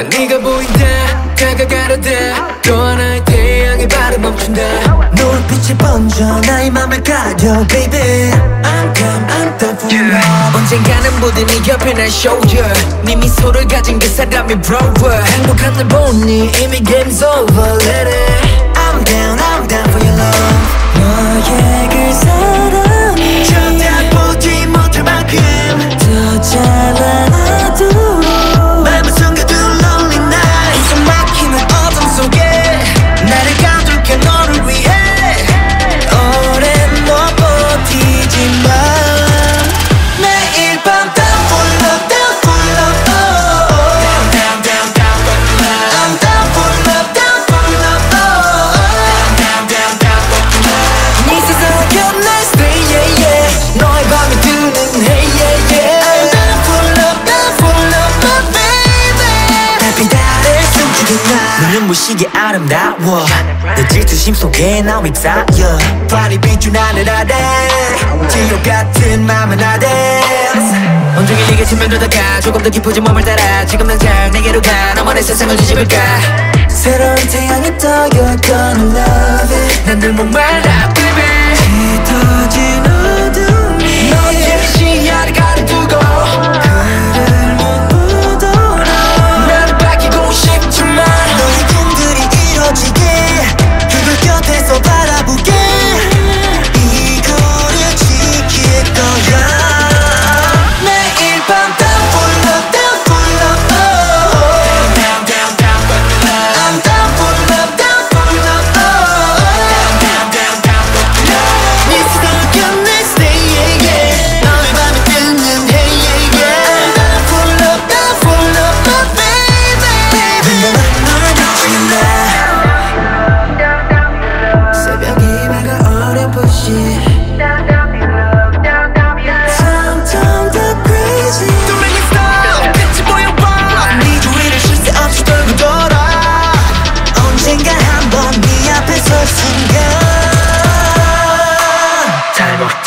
난 네가 보인다 다가가려다 또 하나의 태양이 발을 멈춘다 노을빛이 번져 나의 맘을 가려 baby I'm come I'm done for love 언젠가는 모든 네 옆에 날 shoulder 네 미소를 가진 그 사람이 brower 행복한 날 보니 이미 game's over let it I'm down I'm down for your love 너의 눈부시게 아름다워. 내 질투심 속에 나 휩싸여. 발이 비춘 하늘 아래. 지옥 같은 맘은 아래. 온종일 네게 스며들다가. 조금 더 깊어진 몸을 따라. 지금 당장 내게로 가. 너만의 세상을 뒤집을까? 새로운 태양이 떠 You're gonna love. it 난늘 목말라. baby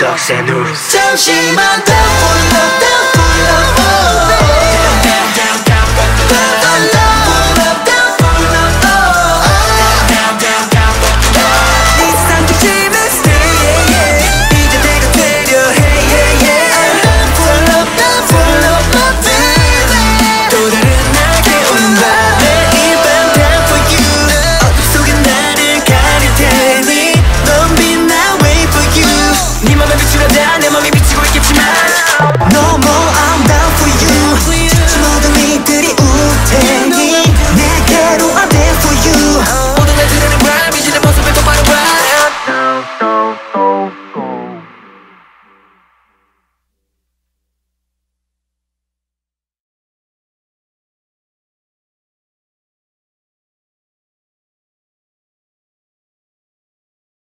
적센 후 잠시만 더 불러 더 불러